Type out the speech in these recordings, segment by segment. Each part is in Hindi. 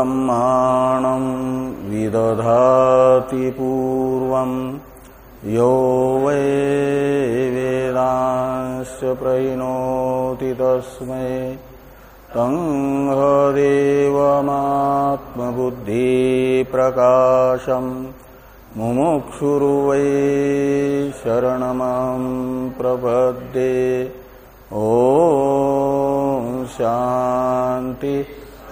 ब्रह्माणं विदधाति पूर्वं। यो वै वेदांश्च प्रहिणोति तस्मै। तङ्हदेवमात्मबुद्धिप्रकाशम् मुमुक्षुर्वै शरणमां प्रपद्ये। ॐ शान्ति।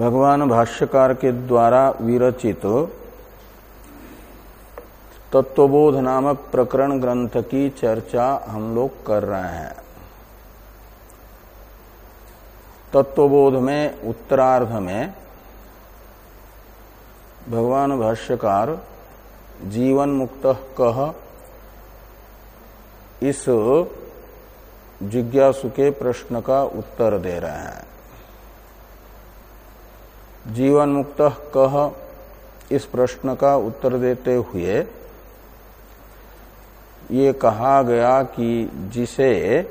भगवान भाष्यकार के द्वारा विरचित तत्वबोध नामक प्रकरण ग्रंथ की चर्चा हम लोग कर रहे हैं। तत्वबोध में, उत्तरार्ध में भगवान भाष्यकार जीवन मुक्त कह इस जिज्ञासु के प्रश्न का उत्तर दे रहे हैं। जीवन मुक्त कह इस प्रश्न का उत्तर देते हुए ये कहा गया कि जिसे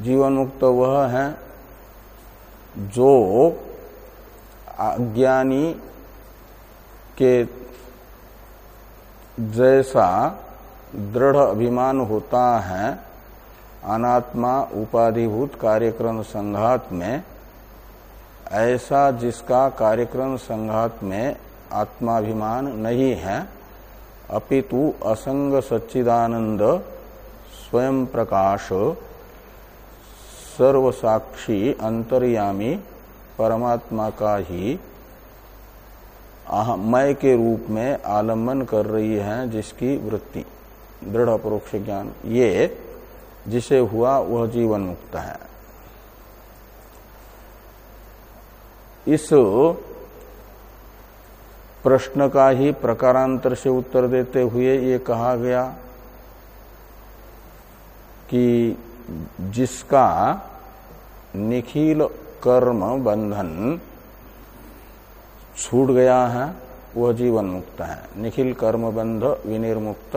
जीवन मुक्त वह है जो अज्ञानी के जैसा दृढ़ अभिमान होता है, अनात्मा उपाधिभूत कार्यक्रम संघात में ऐसा जिसका कार्यक्रम संघात में आत्माभिमान नहीं है, अपितु असंग सच्चिदानंद स्वयं प्रकाश सर्वसाक्षी अंतर्यामी परमात्मा का ही मय के रूप में आलंबन कर रही है जिसकी वृत्ति। दृढ़ परोक्ष ज्ञान। ये जिसे हुआ वह जीवन मुक्त है। इस प्रश्न का ही प्रकारांतर से उत्तर देते हुए ये कहा गया कि जिसका निखिल कर्म बंधन छूट गया है, वह जीवन मुक्त है। निखिल कर्म बंध विनिर्मुक्त,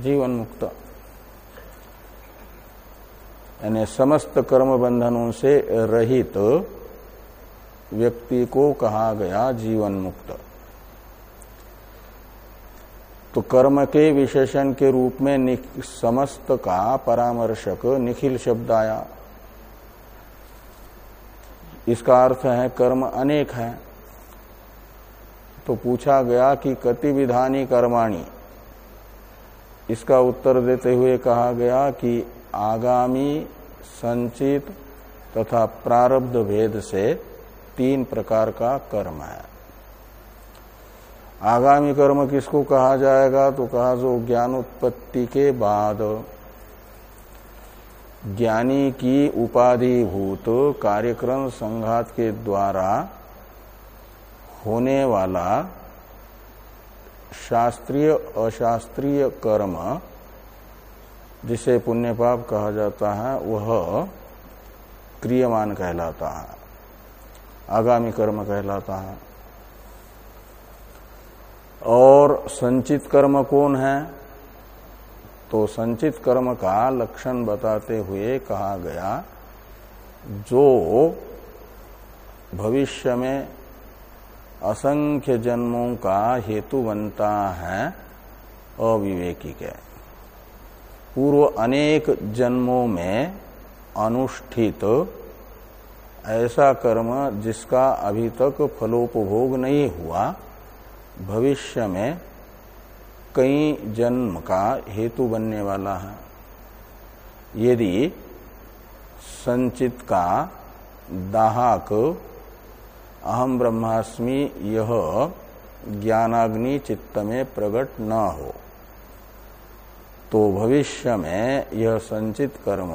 जीवन मुक्त। यानी समस्त कर्म बंधनों से रहित तो व्यक्ति को कहा गया जीवन मुक्त। तो कर्म के विशेषण के रूप में समस्त का परामर्शक निखिल शब्द आया। इसका अर्थ है कर्म अनेक है। तो पूछा गया कि कति विधानी कर्माणी। इसका उत्तर देते हुए कहा गया कि आगामी, संचित तथा प्रारब्ध भेद से तीन प्रकार का कर्म है। आगामी कर्म किसको कहा जाएगा? तो कहा जो ज्ञान उत्पत्ति के बाद। ज्ञानी की उपाधिभूत कार्यक्रम संघात के द्वारा होने वाला शास्त्रीय अशास्त्रीय कर्म, जिसे पुण्य पाप कहा जाता है, वह क्रियमान कहलाता है। आगामी कर्म कहलाता है। और संचित कर्म कौन है? तो संचित कर्म का लक्षण बताते हुए कहा गया, जो भविष्य में असंख्य जन्मों का हेतु बनता है, अविवेकी के। पूर्व अनेक जन्मों में अनुष्ठित ऐसा कर्म जिसका अभी तक फलोपभोग नहीं हुआ, भविष्य में कई जन्म का हेतु बनने वाला है। यदि संचित का दाहक अहम ब्रह्मास्मि यह ज्ञानाग्नि चित्त में प्रकट न हो तो भविष्य में यह संचित कर्म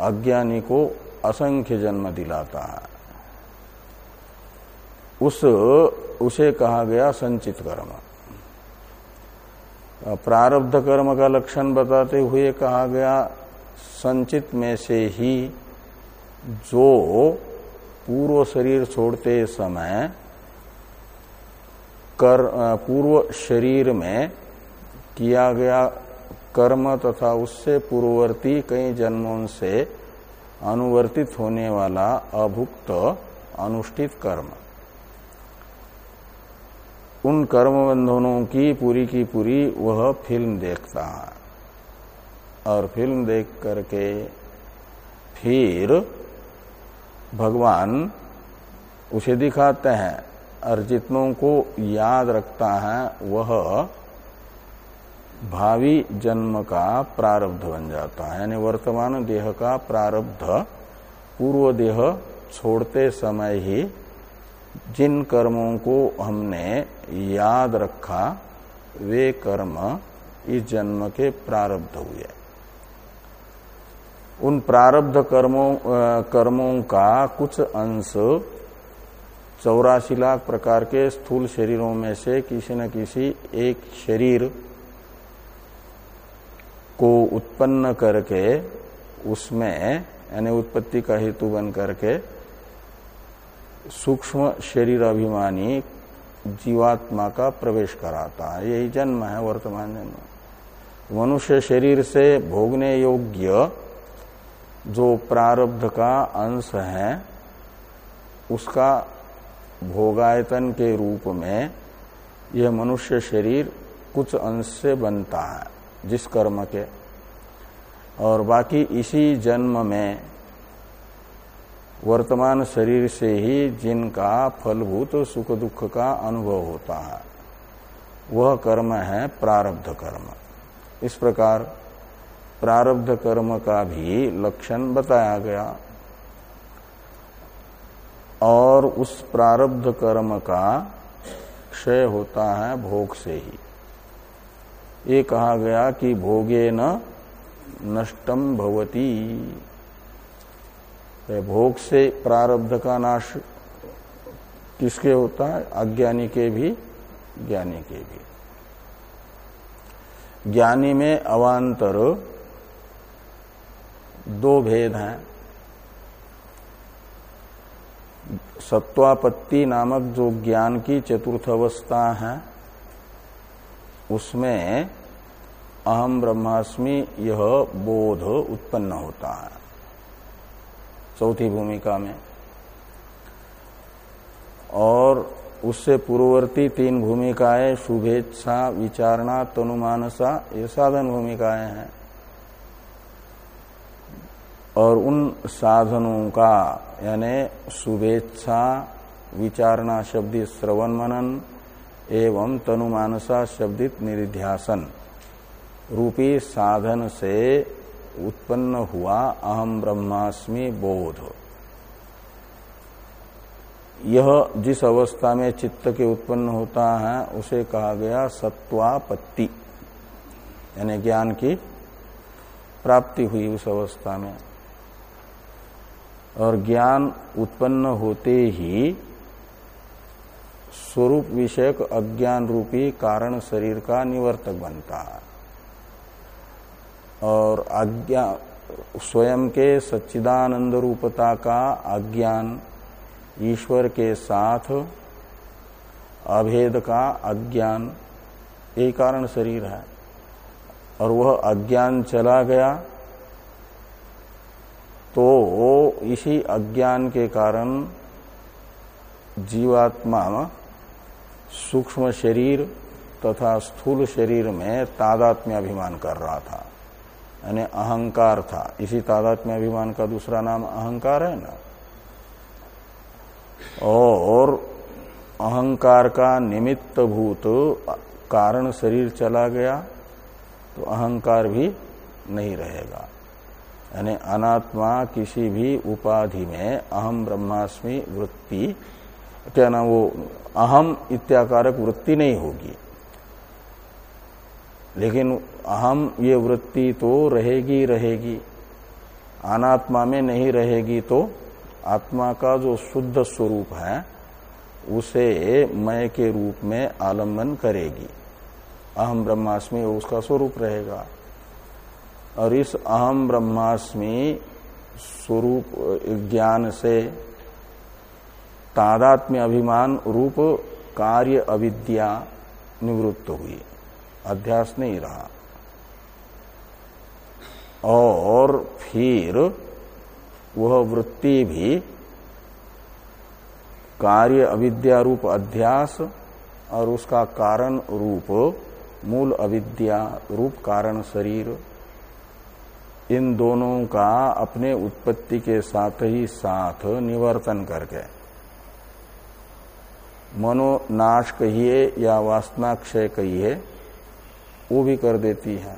अज्ञानी को असंख्य जन्म दिलाता है। उस, उसे कहा गया संचित कर्म। प्रारब्ध कर्म का लक्षण बताते हुए कहा गया, संचित में से ही जो पूर्व शरीर छोड़ते समय कर, पूर्व शरीर में किया गया कर्म तथा उससे पूर्ववर्ती कई जन्मों से अनुवर्तित होने वाला अभुक्त अनुष्ठित कर्म। उन कर्म बंधनों की पूरी की पूरी वह फ़िल्म देखता है। और फ़िल्म देख करके फिर भगवान उसे दिखाते हैं और जितनों को याद रखता है वह भावी जन्म का प्रारब्ध बन जाता है। यानी वर्तमान देह का प्रारब्ध पूर्व देह छोड़ते समय ही जिन कर्मों को हमने याद रखा, वे कर्म इस जन्म के प्रारब्ध हुए। उन प्रारब्ध कर्मों कर्मों का कुछ अंश चौरासी लाख प्रकार के स्थूल शरीरों में से किसी न किसी एक शरीर को उत्पन्न करके उसमें, यानी उत्पत्ति का हेतु बन करके, सूक्ष्म शरीर अभिमानी जीवात्मा का प्रवेश कराता है। यही जन्म है वर्तमान जन्म मनुष्य शरीर से भोगने योग्य जो प्रारब्ध का अंश है, उसका भोगायतन के रूप में यह मनुष्य शरीर कुछ अंश से बनता है। जिस कर्म के। और बाकी इसी जन्म में वर्तमान शरीर से ही जिनका फलभूत सुख दुख का अनुभव होता है, वह कर्म है प्रारब्ध कर्म। इस प्रकार प्रारब्ध कर्म का भी लक्षण बताया गया। और उस प्रारब्ध कर्म का क्षय होता है भोग से ही। ये कहा गया कि भोगे न नष्टम भवती। भोग से प्रारब्ध का नाश किसके होता है? अज्ञानी के भी, ज्ञानी के भी। ज्ञानी में अवान्तर दो भेद हैं। सत्वापत्ति नामक जो ज्ञान की चतुर्थ अवस्था है उसमें अहम ब्रह्मास्मि यह बोध उत्पन्न होता है। चौथी भूमिका में। और उससे पूर्ववर्ती तीन भूमिकाएँ, शुभेच्छा, विचारणा, तनुमानसा, ये साधन भूमिकाएँ हैं। और उन साधनों का, यानी शुभेच्छा, विचारणा शब्द श्रवण मनन एवं तनुमानसा शब्दित निरिध्यासन। रूपी साधन से उत्पन्न हुआ अहम ब्रह्मास्मि बोध। यह जिस अवस्था में चित्त के उत्पन्न होता है, उसे कहा गया सत्वापत्ति, यानी ज्ञान की प्राप्ति हुई उस अवस्था में। और ज्ञान उत्पन्न होते ही स्वरूप विषयक अज्ञान रूपी कारण शरीर का निवर्तक बनता है। और अज्ञा स्वयं के सच्चिदानंद रूपता का अज्ञान ईश्वर के साथ अभेद का अज्ञान यही कारण शरीर है। और वह अज्ञान चला गया तो इसी अज्ञान के कारण जीवात्मा सूक्ष्म शरीर तथा स्थूल शरीर में तादात्म्य अभिमान कर रहा था। यानी अहंकार था। इसी तादात्म्य अभिमान का दूसरा नाम अहंकार है ना? और अहंकार का निमित्त भूत कारण शरीर चला गया तो अहंकार भी नहीं रहेगा। यानी अनात्मा किसी भी उपाधि में अहम ब्रह्मास्मि वृत्ति, क्या ना वो अहम इत्याकारक वृत्ति नहीं होगी। लेकिन अहम ये वृत्ति तो रहेगी रहेगी। अनात्मा में नहीं रहेगी तो आत्मा का जो शुद्ध स्वरूप है, उसे मय के रूप में आलंबन करेगी। अहम ब्रह्मास्मि उसका स्वरूप रहेगा। और इस अहम ब्रह्मास्मि स्वरूप, ज्ञान से तादात्म्य अभिमान रूप कार्य अविद्या निवृत्त हुई। अध्यास नहीं रहा। और फिर वह वृत्ति भी कार्य अविद्या रूप अध्यास और उसका कारण रूप मूल अविद्या रूप कारण शरीर, इन दोनों का अपने उत्पत्ति के साथ ही साथ निवर्तन करके मनोनाश कहिए या वासनाक्षय कहिए वो भी कर देती है।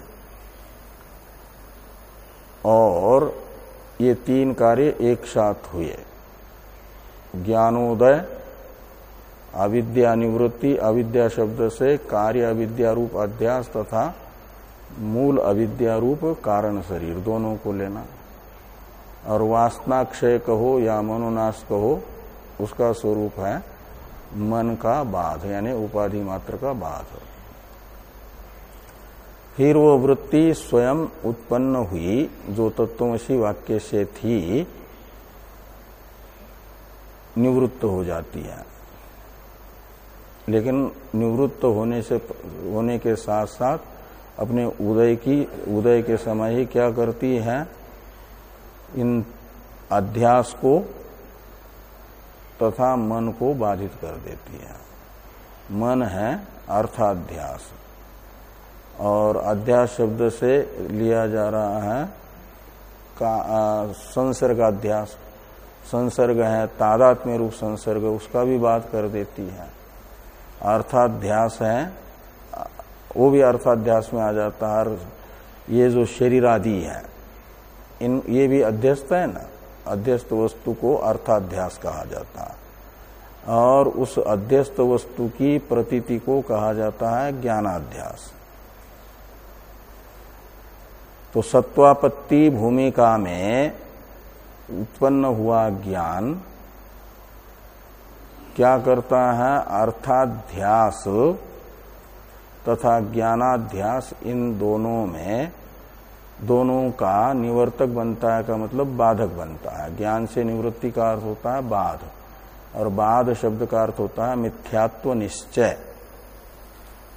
और ये तीन कार्य एक साथ हुए। ज्ञानोदय, अविद्या निवृत्ति, अविद्या शब्द से कार्य अविद्या रूप अध्यास तथा मूल अविद्या रूप कारण शरीर, दोनों को लेना। और वासनाक्षय कहो या मनोनाश कहो उसका स्वरूप है मन का बाध, यानी उपाधि मात्र का बाध। फिर वो वृत्ति स्वयं उत्पन्न हुई, जो तत्वशी वाक्य से थी, निवृत्त हो जाती है। लेकिन निवृत्त होने से, होने के साथ साथ अपने उदय की, उदय के समय ही क्या करती है? इन अध्यास को तथा मन को बाधित कर देती है। मन है अर्थाध्यास। और अध्यास शब्द से लिया जा रहा है का संसर्गाध्यास संसर्ग है, तादात्म्य रूप संसर्ग, उसका भी बात कर देती है। अर्थाध्यास है, वो भी अर्थाध्यास में आ जाता है। ये जो शरीर आदि है, इन, ये भी अध्यस्त है ना? अध्यस्त वस्तु को अर्थाध्यास कहा जाता है। और उस अध्यस्त वस्तु की प्रतीति को कहा जाता है ज्ञानाध्यास। तो सत्वापत्ति भूमिका में उत्पन्न हुआ ज्ञान क्या करता है? अर्थाध्यास तथा ज्ञानाध्यास इन दोनों में दोनों का निवर्तक बनता है का मतलब बाधक बनता है। ज्ञान से निवृत्ति का अर्थ होता है बाध। और बाध शब्द का अर्थ होता है मिथ्यात्व निश्चय।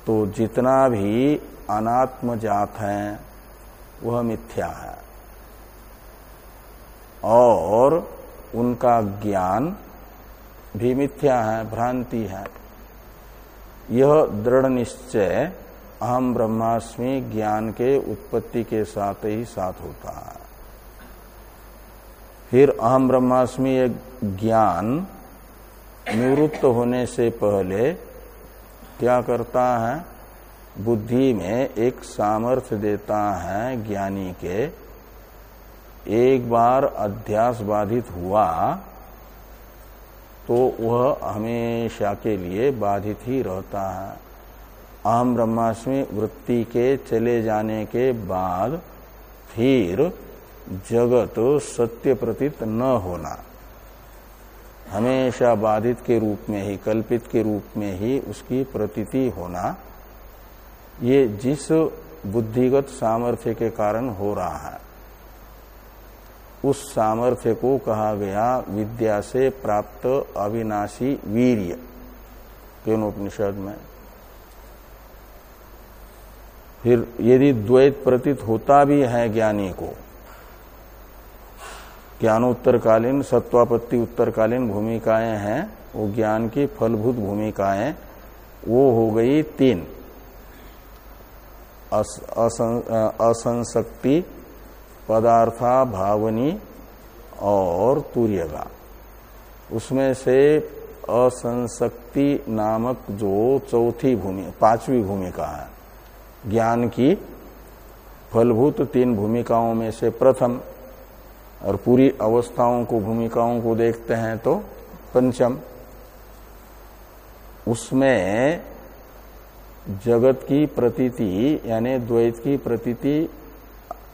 तो जितना भी अनात्म जात है, वह मिथ्या है। और उनका ज्ञान भी मिथ्या है, भ्रांति है। यह दृढ़ निश्चय अहम ब्रह्मास्मि ज्ञान के उत्पत्ति के साथ ही साथ होता है। फिर अहम ब्रह्मास्मि ज्ञान निवृत्त होने से पहले क्या करता है? बुद्धि में एक सामर्थ्य देता है ज्ञानी के। एक बार अध्यास बाधित हुआ तो वह हमेशा के लिए बाधित ही रहता है। अहम ब्रह्मास्मि वृत्ति के चले जाने के बाद फिर जगत सत्य प्रतीत न होना। हमेशा बाधित के रूप में ही, कल्पित के रूप में ही उसकी प्रतीति होना, ये जिस बुद्धिगत सामर्थ्य के कारण हो रहा है, उस सामर्थ्य को कहा गया विद्या से प्राप्त अविनाशी वीर्य। केनोपनिषद में फिर यदि द्वैत प्रतीत होता भी है ज्ञानी को ज्ञानोत्तरकालीन सत्वापत्ति उत्तरकालीन भूमिकाएँ हैं वो ज्ञान की फलभूत भूमिकाएँ वो हो गई तीन। अस, असं, असंशक्ति पदार्था भावनी और तूर्यगा। उसमें से असंशक्ति नामक जो चौथी भूमि पांचवी भूमिका है। ज्ञान की फलभूत तीन भूमिकाओं में से प्रथम और पूरी अवस्थाओं को, भूमिकाओं को देखते हैं तो पंचम। उसमें जगत की प्रतीति, यानी द्वैत की प्रतीति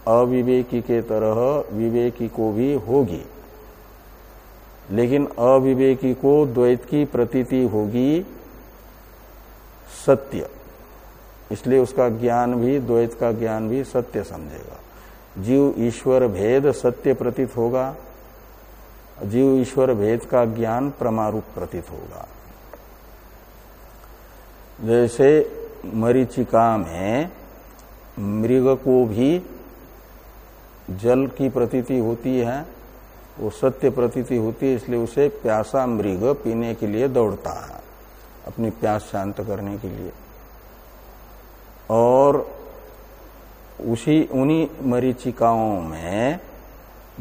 अविवेकी के तरह विवेकी को भी होगी। लेकिन अविवेकी को द्वैत की प्रतीति होगी सत्य। इसलिए उसका ज्ञान भी, द्वैत का ज्ञान भी सत्य समझेगा। जीव ईश्वर भेद सत्य प्रतीत होगा। जीव ईश्वर भेद का ज्ञान प्रमारूप प्रतीत होगा। जैसे मरीचिका में मृग को भी जल की प्रतीति होती है, वो सत्य प्रतीति होती है, इसलिए उसे प्यासा मृग पीने के लिए दौड़ता है, अपनी प्यास शांत करने के लिए। और उसी, उन्हीं मरीचिकाओं में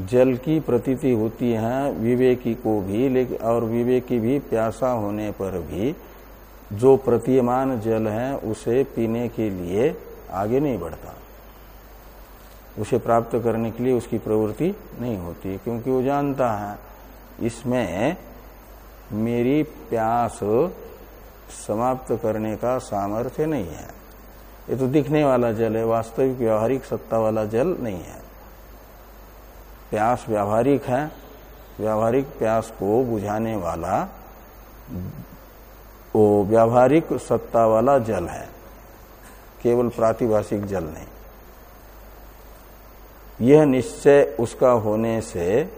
जल की प्रतीति होती है, विवेकी को भी लेकिन और विवेकी भी प्यासा होने पर भी जो प्रतीयमान जल है, उसे पीने के लिए आगे नहीं बढ़ता। उसे प्राप्त करने के लिए उसकी प्रवृत्ति नहीं होती, क्योंकि वो जानता है, इसमें मेरी प्यास समाप्त करने का सामर्थ्य नहीं है। ये तो दिखने वाला जल है, वास्तविक व्यवहारिक सत्ता वाला जल नहीं है। प्यास व्यावहारिक है, व्यावहारिक प्यास को बुझाने वाला, वो व्यावहारिक सत्ता वाला जल है, केवल प्रातिभाषिक जल नहीं। यह निश्चय उसका होने से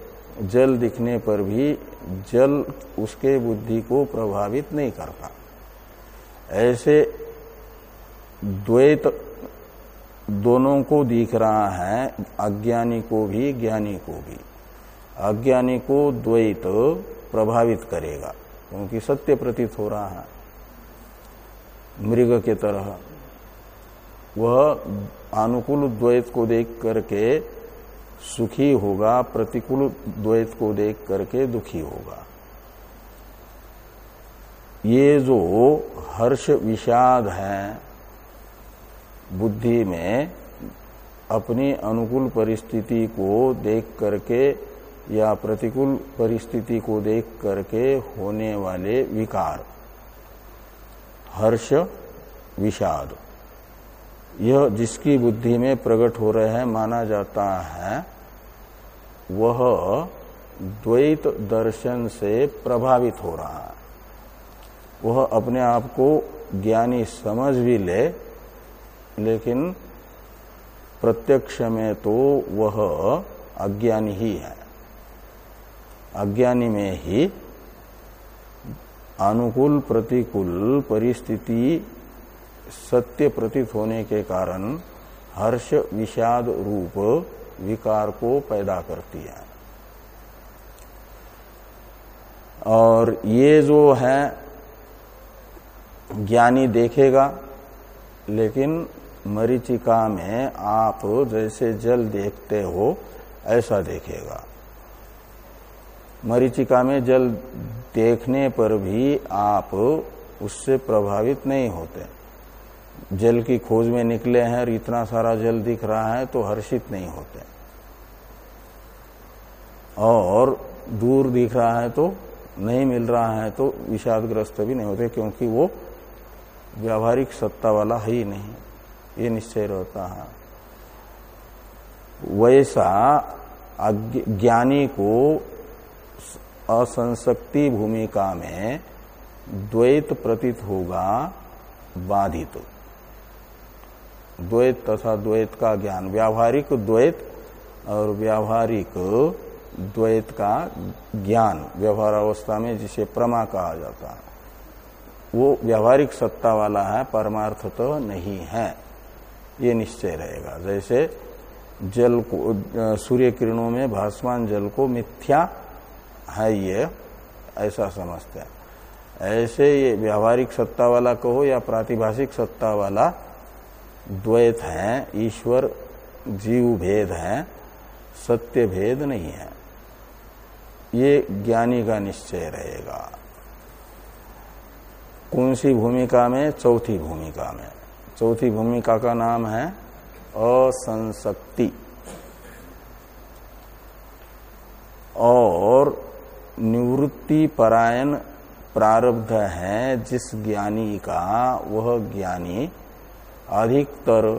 जल दिखने पर भी जल उसके बुद्धि को प्रभावित नहीं करता। ऐसे द्वैत दोनों को दिख रहा है, अज्ञानी को भी, ज्ञानी को भी। अज्ञानी को द्वैत प्रभावित करेगा, क्योंकि सत्य प्रतीत हो रहा है। मृग के तरह। वह अनुकूल द्वैत को देख करके सुखी होगा, प्रतिकूल द्वैत को देख करके दुखी होगा। ये जो हर्ष विषाद है बुद्धि में अपनी अनुकूल परिस्थिति को देख करके या प्रतिकूल परिस्थिति को देख करके होने वाले विकार। हर्ष, विषाद। यह जिसकी बुद्धि में प्रकट हो रहे हैं, माना जाता है, वह द्वैत दर्शन से प्रभावित हो रहा है। वह अपने आप को ज्ञानी समझ भी ले लेकिन प्रत्यक्ष में तो वह अज्ञानी ही है। अज्ञानी में ही अनुकूल प्रतिकूल परिस्थिति सत्य प्रतीत होने के कारण हर्ष विषाद रूप विकार को पैदा करती है। और ये जो है, ज्ञानी देखेगा, लेकिन मरीचिका में आप जैसे जल देखते हो, ऐसा देखेगा। मरीचिका में जल देखने पर भी आप उससे प्रभावित नहीं होते। जल की खोज में निकले हैं और इतना सारा जल दिख रहा है तो हर्षित नहीं होते। और दूर दिख रहा है तो नहीं मिल रहा है तो विषादग्रस्त भी नहीं होते क्योंकि वो व्यावहारिक सत्ता वाला है ही नहीं। ये निश्चय रहता है। वैसा ज्ञानी को असंशक्ति भूमिका में द्वैत प्रतीत होगा बाधित। द्वैत तथा द्वैत का ज्ञान। व्यावहारिक द्वैत और व्यावहारिक द्वैत का ज्ञान। व्यवहार अवस्था में जिसे प्रमा कहा जाता है। वो व्यावहारिक सत्ता वाला है परमार्थ तो नहीं है। ये निश्चय रहेगा। जैसे जल को सूर्य किरणों में भासमान जल को मिथ्या है ये, ऐसा समझते हैं। ऐसे ये व्यावहारिक सत्ता वाला कहो या प्रातिभाषिक सत्ता वाला द्वैत है, ईश्वर जीव भेद है, सत्य भेद नहीं है। ये ज्ञानी का निश्चय रहेगा। कौन सी भूमिका में? चौथी भूमिका में। चौथी भूमिका का नाम है असंशक्ति और निवृत्ति परायण प्रारब्ध है जिस ज्ञानी का, वह ज्ञानी अधिकतर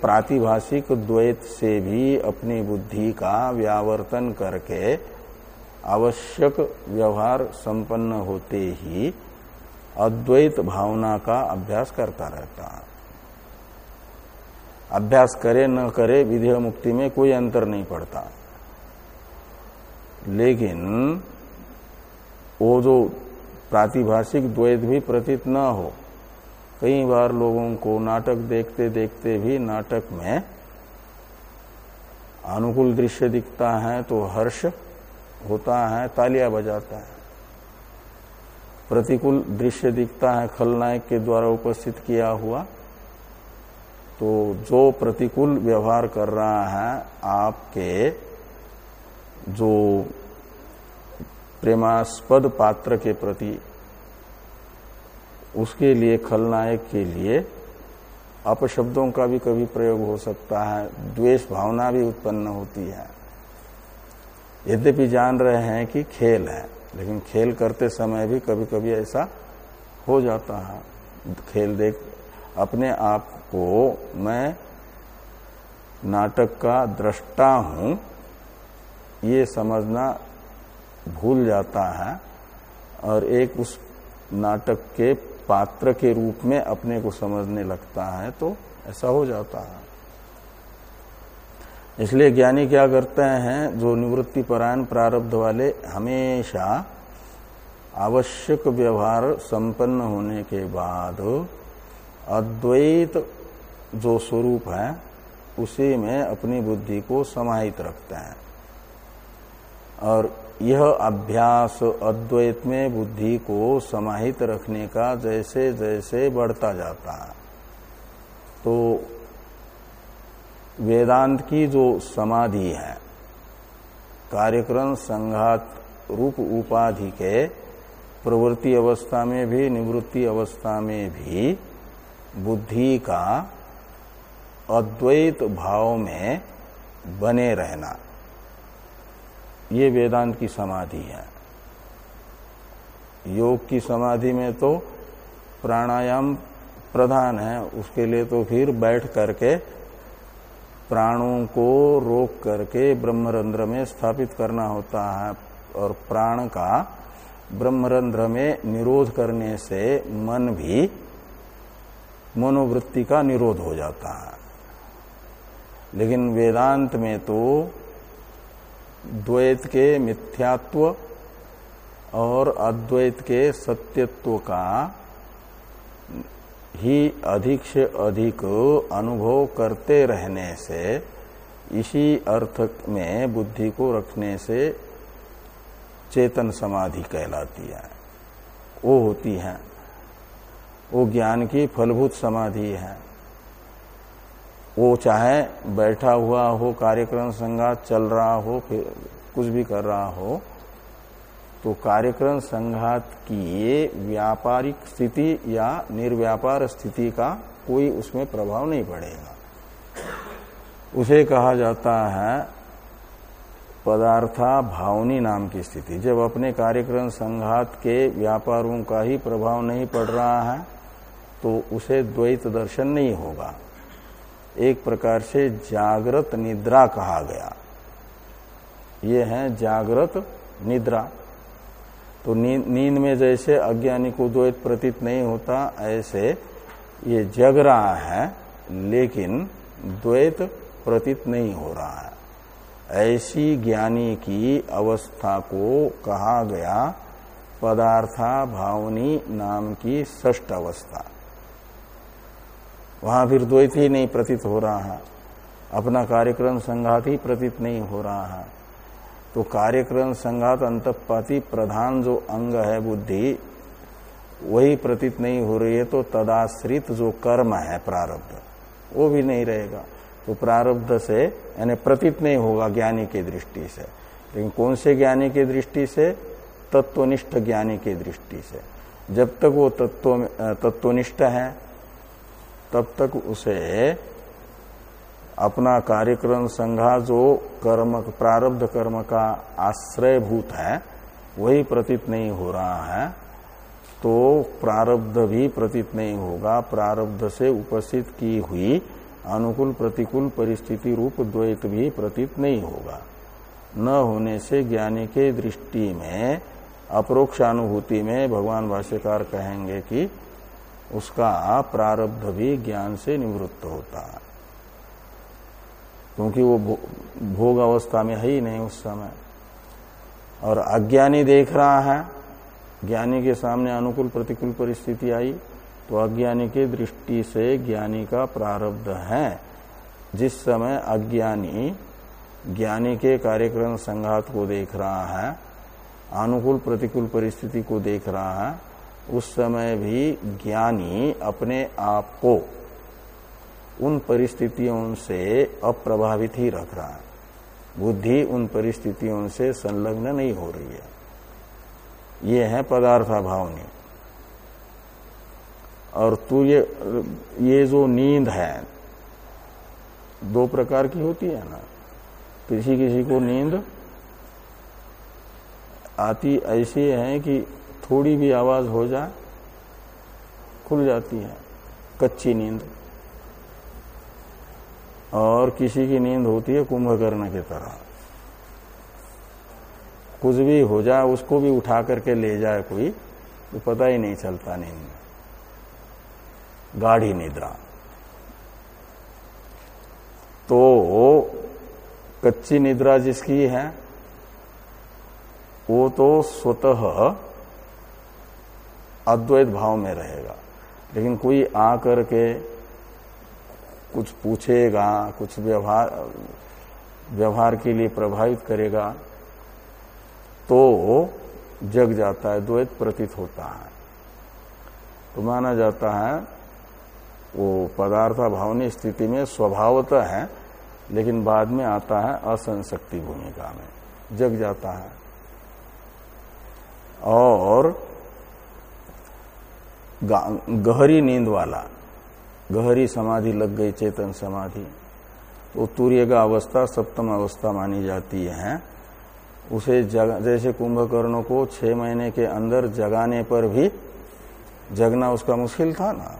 प्रातिभाषिक द्वैत से भी अपनी बुद्धि का व्यावर्तन करके आवश्यक व्यवहार संपन्न होते ही अद्वैत भावना का अभ्यास करता रहता है। अभ्यास करे न करे विधेय मुक्ति में कोई अंतर नहीं पड़ता। लेकिन वो जो प्रातिभाषिक द्वैत भी प्रतीत न हो, कई बार लोगों को नाटक देखते देखते भी नाटक में अनुकूल दृश्य दिखता है तो हर्ष होता है, तालियाँ बजाता है। प्रतिकूल दृश्य दिखता है, खलनायक के द्वारा उपस्थित किया हुआ तो जो प्रतिकूल व्यवहार कर रहा है, आपके जो प्रेमास्पद पात्र के प्रति, उसके लिए, खलनायक के लिए, अपशब्दों का भी कभी प्रयोग हो सकता है, द्वेष भावना भी उत्पन्न होती है। यद्यपि जान रहे हैं कि खेल है लेकिन खेल करते समय भी कभी कभी ऐसा हो जाता है। खेल देख, अपने आप को मैं नाटक का दृष्टा हूँ, ये समझना भूल जाता है और एक उस नाटक के पात्र के रूप में अपने को समझने लगता है तो ऐसा हो जाता है। इसलिए ज्ञानी क्या करते हैं, जो निवृत्ति परायण प्रारब्ध वाले हमेशा आवश्यक व्यवहार संपन्न होने के बाद अद्वैत जो स्वरूप है, उसी में अपनी बुद्धि को समाहित रखते हैं। और यह अभ्यास अद्वैत में बुद्धि को समाहित रखने का जैसे जैसे बढ़ता जाता है। तो वेदांत की जो समाधि है, कार्यक्रम संघात रूप उपाधि के प्रवृत्ति अवस्था में भी, निवृत्ति अवस्था में भी बुद्धि का अद्वैत भाव में बने रहना। ये वेदांत की समाधि है। योग की समाधि में तो प्राणायाम प्रधान है, उसके लिए तो फिर बैठ करके प्राणों को रोक करके ब्रह्मरंध्र में स्थापित करना होता है और प्राण का ब्रह्मरंध्र में निरोध करने से मन भी मनोवृत्ति का निरोध हो जाता है। लेकिन वेदांत में तो द्वैत के मिथ्यात्व और अद्वैत के सत्यत्व का ही अधिक से अधिक अनुभव करते रहने से, इसी अर्थ में बुद्धि को रखने से चेतन समाधि कहलाती है। वो होती है। वो ज्ञान की फलभूत समाधि है। वो चाहे बैठा हुआ हो, कार्यक्रम संगात चल रहा हो, फिर कुछ भी कर रहा हो तो कार्यक्रम संघात की ये व्यापारिक स्थिति या निर्व्यापार स्थिति का कोई उसमें प्रभाव नहीं पड़ेगा। उसे कहा जाता है पदार्था भावनी नाम की स्थिति। जब अपने कार्यक्रम संघात के व्यापारों का ही प्रभाव नहीं पड़ रहा है तो उसे द्वैत दर्शन नहीं होगा। एक प्रकार से जागृत निद्रा कहा गया। ये है जागृत निद्रा। तो नींद नींद में जैसे अज्ञानी को द्वैत प्रतीत नहीं होता, ऐसे ये जग रहा है, लेकिन द्वैत प्रतीत नहीं हो रहा है। ऐसी ज्ञानी की अवस्था को कहा गया पदार्था भावनी नाम की ष्ट अवस्था। वहाँ फिर द्वैत ही नहीं प्रतीत हो रहा है। अपना कार्यक्रम संघात ही प्रतीत नहीं हो रहा है। तो कार्यक्रम संघात अंतपाती प्रधान जो अंग है बुद्धि, वही प्रतीत नहीं हो रही है तो तदाश्रित जो कर्म है प्रारब्ध, वो भी नहीं रहेगा। तो प्रारब्ध से, यानी प्रतीत नहीं होगा ज्ञानी की दृष्टि से। लेकिन कौन से ज्ञानी की दृष्टि से? तत्वनिष्ठ ज्ञानी की दृष्टि से। जब तक वो तत्व तत्वनिष्ठ है, तब तक उसे अपना कार्यक्रम संघा जो कर्म, प्रारब्ध कर्म का आश्रयभूत है, वही प्रतीत नहीं हो रहा है तो प्रारब्ध भी प्रतीत नहीं होगा। प्रारब्ध से उपस्थित की हुई अनुकूल प्रतिकूल परिस्थिति रूप द्वैत भी प्रतीत नहीं होगा। न होने से ज्ञानी के दृष्टि में, अप्रोक्षानुभूति में भगवान भाष्यकार कहेंगे कि उसका प्रारब्ध भी ज्ञान से निवृत्त होता है। क्योंकि वो भोग अवस्था में है ही नहीं उस समय। और अज्ञानी देख रहा है, ज्ञानी के सामने अनुकूल प्रतिकूल परिस्थिति आई तो अज्ञानी के दृष्टि से ज्ञानी का प्रारब्ध है। जिस समय अज्ञानी, ज्ञानी के कार्यक्रम संघात को देख रहा है, अनुकूल प्रतिकूल परिस्थिति को देख रहा है, उस समय भी ज्ञानी अपने आप को उन परिस्थितियों से अप्रभावित ही रख रहा है। बुद्धि उन परिस्थितियों से संलग्न नहीं हो रही है। ये है पदार्था भावनी और तू ये ये जो नींद है, दो प्रकार की होती है ना। किसी किसी को नींद आती ऐसी है कि थोड़ी भी आवाज़ हो जाए, खुल जाती है, कच्ची नींद। और किसी की नींद होती है कुंभकर्ण की तरह। कुछ भी हो जाए, उसको भी उठा करके ले जाए कोई तो पता ही नहीं चलता नींद में। गाढ़ी निद्रा। तो कच्ची निद्रा जिसकी है, वो तो स्वतः अद्वैत भाव में रहेगा। लेकिन कोई आ करके कुछ पूछेगा, कुछ व्यवहार व्यवहार के लिए प्रभावित करेगा तो जग जाता है, द्वैत प्रतीत होता है। तो माना जाता है, वो पदार्थ भावनी स्थिति में स्वभावतः है, लेकिन बाद में आता है असंशक्ति भूमिका में। जग जाता है। और गहरी नींद वाला गहरी समाधि लग गई, चेतन समाधि। तो तूर्य का अवस्था सप्तम अवस्था मानी जाती है। उसे जैसे कुंभकर्णों को छह महीने के अंदर जगाने पर भी जगना उसका मुश्किल था ना?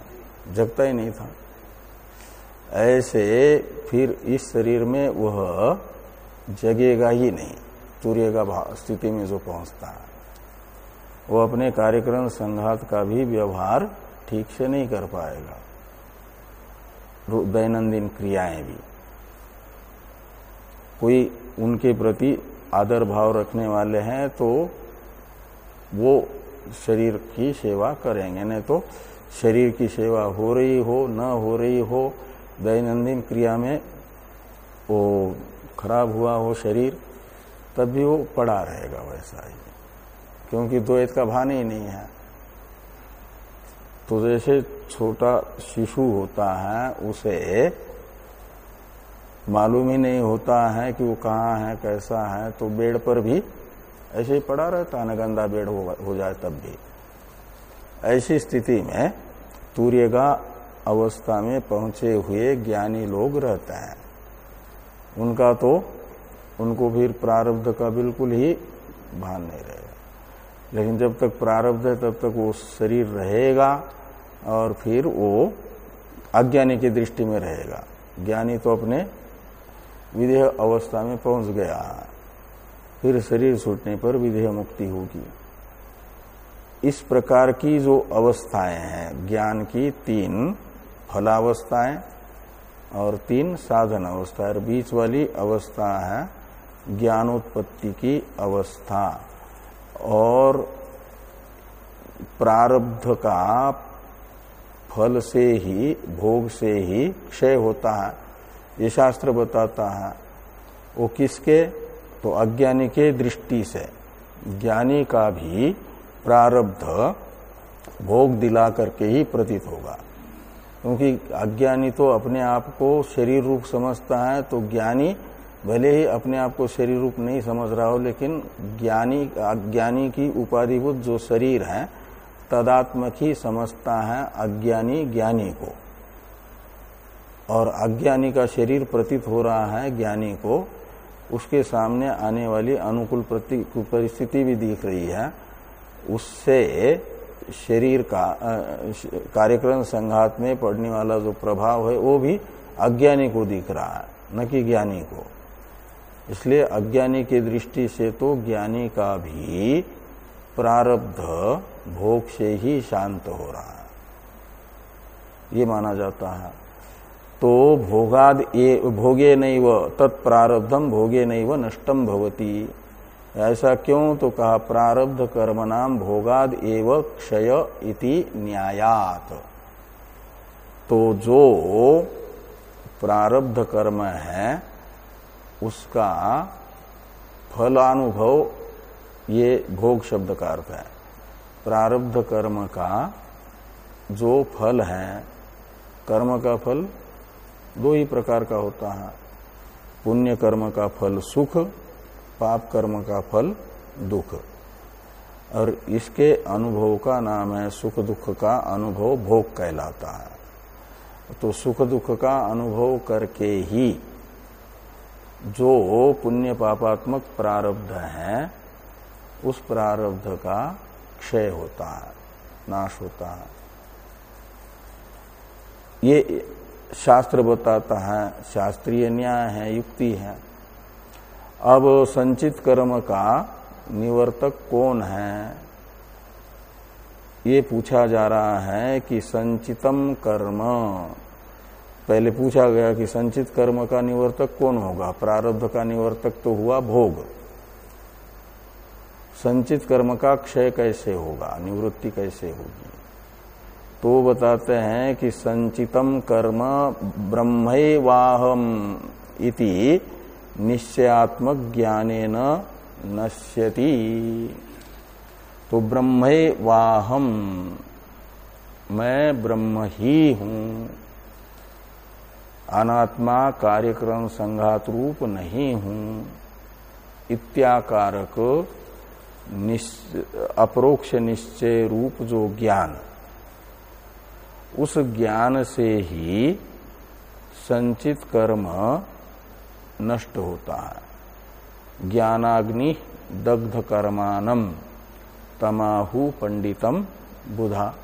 जगता ही नहीं था। ऐसे फिर इस शरीर में वह जगेगा ही नहीं, तूर्य का स्थिति में जो पहुँचता है। वो अपने कार्यक्रम संघात का भी व्यवहार ठीक से नहीं कर पाएगा। दैनंदिन क्रियाएँ भी। कोई उनके प्रति आदर भाव रखने वाले हैं तो वो शरीर की सेवा करेंगे। नहीं तो शरीर की सेवा हो रही हो, न हो रही हो, दैनंदिन क्रिया में वो खराब हुआ हो शरीर, तब भी वो पड़ा रहेगा वैसा ही। क्योंकि द्वैत का भान ही नहीं है। तो जैसे छोटा शिशु होता है उसे मालूम ही नहीं होता है कि वो कहाँ है कैसा है तो बेड पर भी ऐसे ही पड़ा रहता है गंदा बेड हो, हो जाए तब भी। ऐसी स्थिति में तूर्यगा अवस्था में पहुँचे हुए ज्ञानी लोग रहते हैं। उनका तो उनको फिर प्रारब्ध का बिल्कुल ही भान नहीं रहेगा। लेकिन जब तक प्रारब्ध है तब तक वो शरीर रहेगा और फिर वो अज्ञानी की दृष्टि में रहेगा। ज्ञानी तो अपने विदेह अवस्था में पहुँच गया। फिर शरीर छूटने पर विदेह मुक्ति होगी। इस प्रकार की जो अवस्थाएँ हैं, ज्ञान की तीन फलावस्थाएँ और तीन साधन अवस्था और बीच वाली अवस्था है ज्ञानोत्पत्ति की अवस्था। और प्रारब्ध का फल से ही, भोग से ही क्षय होता है। ये शास्त्र बताता है। वो किसके? तो अज्ञानी के दृष्टि से। ज्ञानी का भी प्रारब्ध भोग दिला करके ही प्रतीत होगा। क्योंकि अज्ञानी तो अपने आप को शरीर रूप समझता है तो ज्ञानी भले ही अपने आप को शरीर रूप नहीं समझ रहा हो, लेकिन ज्ञानी, अज्ञानी की उपाधिभूत जो शरीर है तदात्मक ही समझता है अज्ञानी ज्ञानी को। और अज्ञानी का शरीर प्रतीत हो रहा है ज्ञानी को, उसके सामने आने वाली अनुकूल परिस्थिति भी दिख रही है। उससे शरीर का कार्यक्रम संघात में पड़ने वाला जो प्रभाव है, वो भी अज्ञानी को दिख रहा है, न कि ज्ञानी को। इसलिए अज्ञानी की दृष्टि से तो ज्ञानी का भी प्रारब्ध भोग से ही शांत हो रहा है। ये माना जाता है। तो भोगाद ये भोगे नहीं व तत्प्रारब्धम भोगे नहीं व नष्टम भवती। ऐसा क्यों? तो कहा, प्रारब्ध कर्म नाम भोगाद एव क्षय इति न्यायात। तो जो प्रारब्ध कर्म है, उसका फलानुभव, ये भोग शब्द का अर्थ है। प्रारब्ध कर्म का जो फल है, कर्म का फल दो ही प्रकार का होता है। पुण्य कर्म का फल सुख, पाप कर्म का फल दुख। और इसके अनुभव का नाम है, सुख दुख का अनुभव भोग कहलाता है। तो सुख दुख का अनुभव करके ही जो पुण्य पापात्मक प्रारब्ध है, उस प्रारब्ध का क्षय होता है, नाश होता है। ये शास्त्र बताता है, शास्त्रीय न्याय है, युक्ति है। अब संचित कर्म का निवर्तक कौन है? ये पूछा जा रहा है कि संचितम कर्म। पहले पूछा गया कि संचित कर्म का निवर्तक कौन होगा? प्रारब्ध का निवर्तक तो हुआ भोग। संचित कर्म का क्षय कैसे होगा? निवृत्ति कैसे होगी? तो बताते हैं कि संचितम कर्म ब्रह्मवाहम इति निश्चयात्मक ज्ञाने नश्यति। तो ब्रह्म मैं ब्रह्म ही हूँ। अनात्मा कार्यक्रम संघात रूप नहीं हूँ। इत्याकारक अप्रोक्ष निश्चय रूप जो ज्ञान, उस ज्ञान से ही संचित कर्म नष्ट होता है। ज्ञानाग्नि दग्ध कर्मानम तमाहु पंडितम बुधा।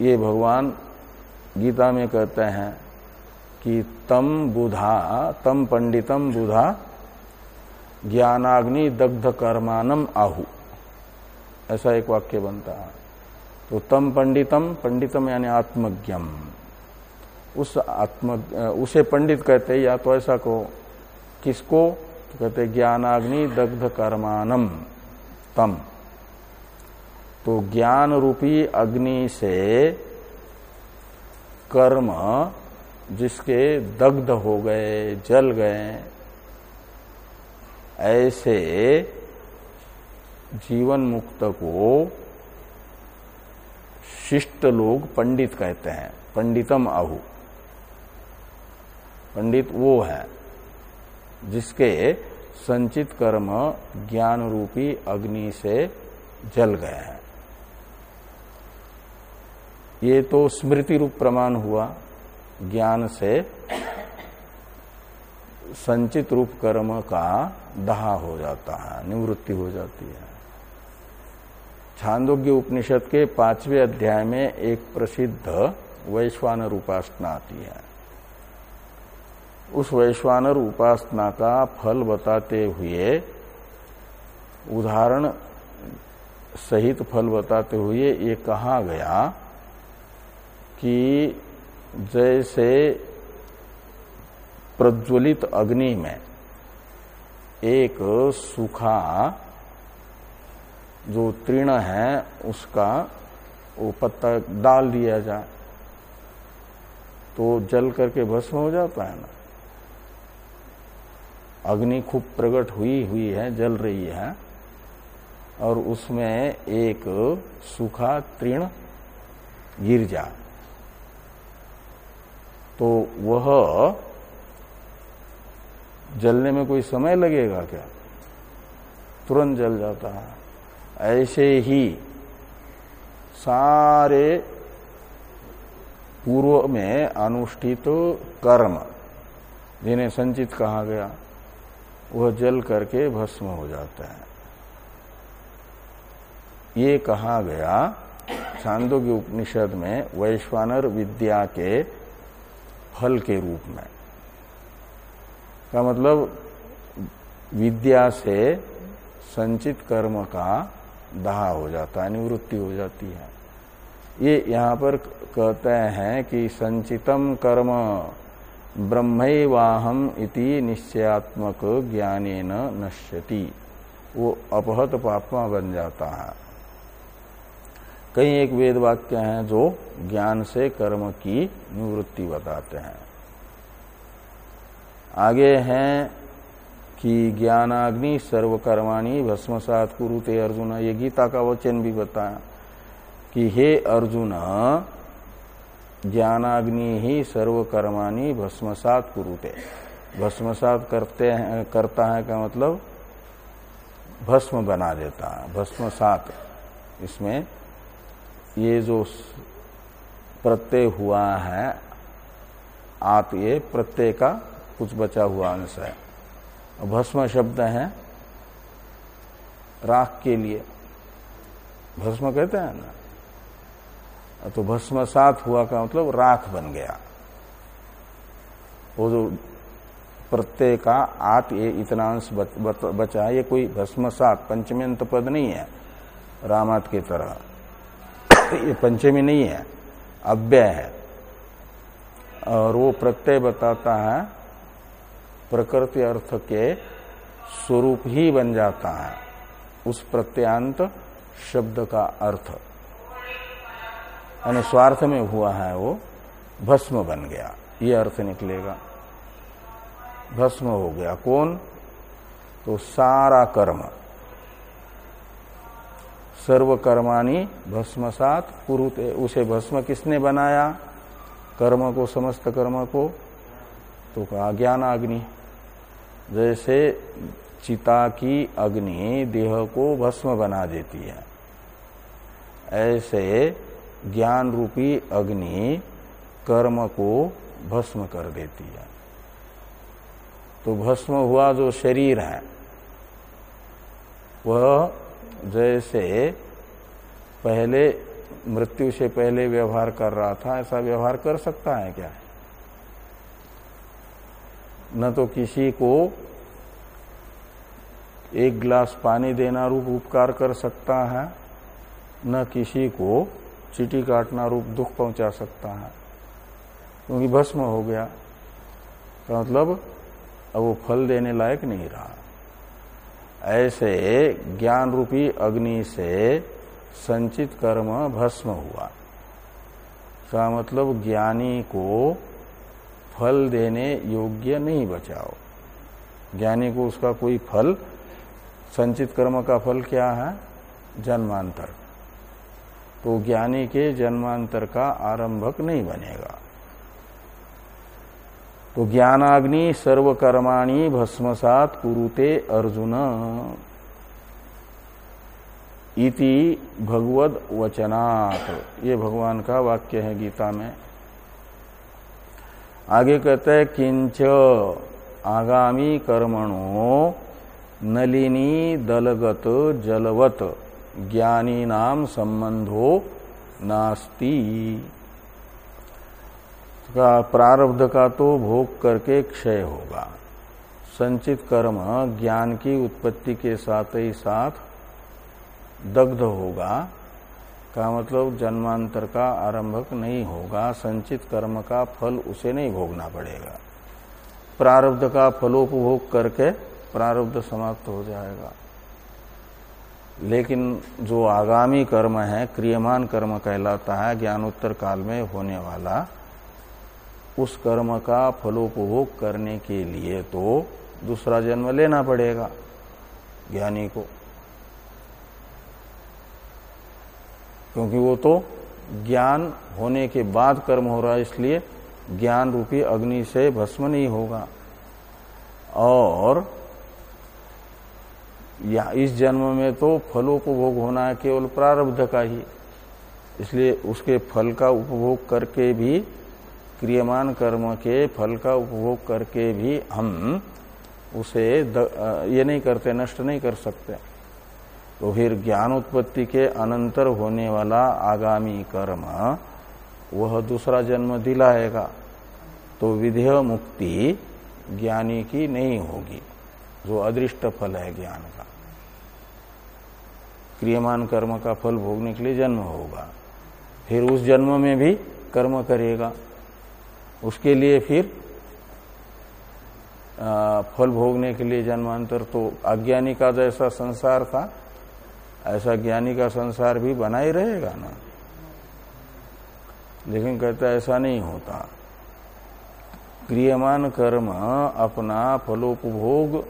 ये भगवान गीता में कहते हैं कि तम बुधा, तम पंडितम बुधा ज्ञानाग्नि दग्ध कर्मानम आहु। ऐसा एक वाक्य बनता है। तो तम पंडितम पंडितम यानी आत्मज्ञम। उस आत्म, उसे पंडित कहते या तो ऐसा को, किसको? तो कहते ज्ञानाग्नि दग्ध कर्मानम, तम। तो ज्ञान रूपी अग्नि से कर्म जिसके दग्ध हो गए, जल गए ऐसे जीवन मुक्त को शिष्ट लोग पंडित कहते हैं। पंडितम आहु पंडित वो है, जिसके संचित कर्म ज्ञान रूपी अग्नि से जल गए हैं। ये तो स्मृति रूप प्रमाण हुआ, ज्ञान से संचित रूप कर्म का दहा हो जाता है, निवृत्ति हो जाती है। छांदोग्य उपनिषद के पाँचवें अध्याय में एक प्रसिद्ध वैश्वानर उपासना आती है। उस वैश्वानर उपासना का फल बताते हुए, उदाहरण सहित फल बताते हुए ये कहा गया कि जैसे प्रज्वलित अग्नि में एक सूखा जो तीर्ण है, उसका वो पत्ता डाल दिया जाए तो जल करके भस्म हो जाता है ना। अग्नि खूब प्रकट हुई हुई है, जल रही है, और उसमें एक सूखा तीर्ण गिर जा तो वह जलने में कोई समय लगेगा क्या? तुरंत जल जाता है। ऐसे ही सारे पूर्व में अनुष्ठित कर्म, जिन्हें संचित कहा गया, वह जल करके भस्म हो जाता है। ये कहा गया छांदो के उपनिषद में वैश्वानर विद्या के फल के रूप में। का मतलब विद्या से संचित कर्म का दहा हो जाता है, निवृत्ति हो जाती है। ये यहाँ पर कहते हैं कि संचितम कर्म ब्रह्मवाहम इति निश्चयात्मक ज्ञाने नश्यति। वो अपहत पापमा बन जाता है। कई एक वेद वाक्य हैं जो ज्ञान से कर्म की निवृत्ति बताते हैं। आगे हैं कि ज्ञानाग्नि सर्वकर्माणी भस्म भस्मसात कुरुते अर्जुन। ये गीता का वचन भी बताया कि हे अर्जुन, ज्ञानाग्नि ही सर्वकर्माणी भस्मसात कुरुते भस्मसात करते हैं, करता है का मतलब? भस्म बना देता है, भस्मसात। इसमें ये जो प्रत्यय हुआ है, आप ये प्रत्यय का कुछ बचा हुआ अंश है। भस्म शब्द है राख के लिए। भस्म कहते हैं ना? तो भस्म सात हुआ का मतलब राख बन गया। वो जो प्रत्यय का आत ये इतना अंश बचा ये कोई भस्म सात पंचमी अंत पद नहीं है रामात की तरह। ये पंचमी नहीं है, अव्यय है। और वो प्रत्यय बताता है प्रकृति अर्थ के स्वरूप ही बन जाता है। उस प्रत्यांत शब्द का अर्थ। यानी स्वार्थ में हुआ है वो, भस्म बन गया। ये अर्थ निकलेगा। भस्म हो गया। कौन? तो सारा कर्म। सर्वकर्माणी भस्मसात कुरुते। उसे भस्म किसने बनाया? कर्म को, समस्त कर्म को। तो कहा ज्ञान अग्नि जैसे चिता की अग्नि देह को भस्म बना देती है। ऐसे ज्ञान रूपी अग्नि कर्म को भस्म कर देती है। तो भस्म हुआ जो शरीर है, वह जैसे पहले मृत्यु से पहले व्यवहार कर रहा था, ऐसा व्यवहार कर सकता है क्या? न तो किसी को एक गिलास पानी देना रूप उपकार कर सकता है, न किसी को चीटी काटना रूप दुख पहुँचा सकता है। क्योंकि भस्म हो गया तो मतलब अब वो फल देने लायक नहीं रहा। ऐसे ज्ञान रूपी अग्नि से संचित कर्म भस्म हुआ। का मतलब ज्ञानी को फल देने योग्य नहीं बचाओ। ज्ञानी को उसका कोई फल, संचित कर्म का फल क्या है? जन्मांतर। तो ज्ञानी के जन्मांतर का आरंभक नहीं बनेगा। तो ज्ञानाग्नि सर्वकर्माणी भस्मसात कुरुते अर्जुन। इति भगवद वचनात्। ये भगवान का वाक्य है गीता में। आगे कहते हैं, किंच आगामी कर्मणो नलिनी दलगत जलवत, ज्ञानी नाम संबंधो नास्ती। का प्रारब्ध का तो भोग करके क्षय होगा। संचित कर्म ज्ञान की उत्पत्ति के साथ ही साथ दग्ध होगा। का मतलब जन्मांतर का आरंभक नहीं होगा, संचित कर्म का फल उसे नहीं भोगना पड़ेगा। प्रारब्ध का फलोपभोग करके प्रारब्ध समाप्त हो जाएगा। लेकिन जो आगामी कर्म है क्रियमान कर्म कहलाता है, ज्ञानोत्तर काल में होने वाला, उस कर्म का फलोपभोग करने के लिए तो दूसरा जन्म लेना पड़ेगा ज्ञानी को। क्योंकि वो तो ज्ञान होने के बाद कर्म हो रहा है इसलिए ज्ञान रूपी अग्नि से भस्म नहीं होगा। और या इस जन्म में तो फलों को भोग होना है केवल प्रारब्ध का ही। इसलिए उसके फल का उपभोग करके भी क्रियमान कर्म के फल का उपभोग करके भी हम उसे द, ये नहीं करते नष्ट नहीं कर सकते। तो फिर ज्ञान उत्पत्ति के अनंतर होने वाला आगामी कर्म वह दूसरा जन्म दिलाएगा। तो विधेय मुक्ति ज्ञानी की नहीं होगी जो अदृष्ट फल है ज्ञान का। क्रियमान कर्म का फल भोगने के लिए जन्म होगा। फिर उस जन्म में भी कर्म करेगा। उसके लिए फिर आ, फल भोगने के लिए जन्मांतर तो अज्ञानी का जैसा संसार था ऐसा ज्ञानी का संसार भी बना ही रहेगा ना। लेकिन कहता ऐसा नहीं होता। क्रियमान कर्म अपना फलोपभोग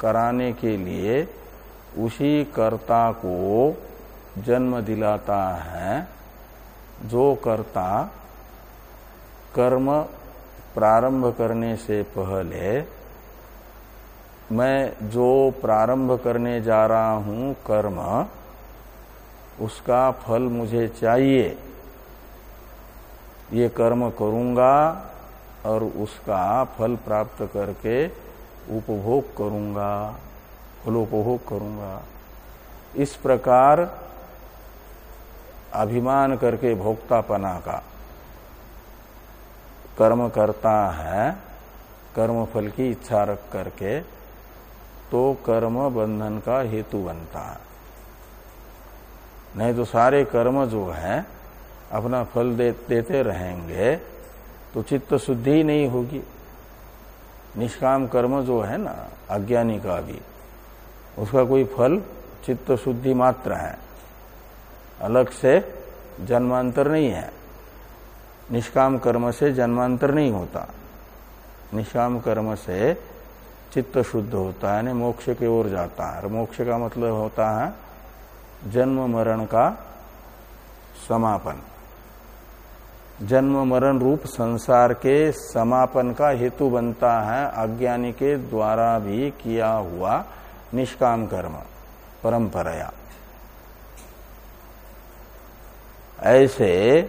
कराने के लिए उसी कर्ता को जन्म दिलाता है, जो कर्ता कर्म प्रारंभ करने से पहले मैं जो प्रारंभ करने जा रहा हूँ कर्म, उसका फल मुझे चाहिए। ये कर्म करूँगा और उसका फल प्राप्त करके उपभोग करूँगा, फलोपभोग करूँगा। इस प्रकार अभिमान करके भोक्तापना का कर्म करता है, कर्म फल की इच्छा रख करके तो कर्म बंधन का हेतु बनता। है नहीं तो सारे कर्म जो है अपना फल दे, देते रहेंगे तो चित्त शुद्धि ही नहीं होगी। निष्काम कर्म जो है ना अज्ञानी का भी उसका कोई फल चित्त शुद्धि मात्र है। अलग से जन्मांतर नहीं है। निष्काम कर्म से जन्मांतर नहीं होता। निष्काम कर्म से चित्त शुद्ध होता है, यानी मोक्ष की ओर जाता है। और मोक्ष का मतलब होता है जन्म मरण का समापन। जन्म मरण रूप संसार के समापन का हेतु बनता है अज्ञानी के द्वारा भी किया हुआ निष्काम कर्म, परंपराया। ऐसे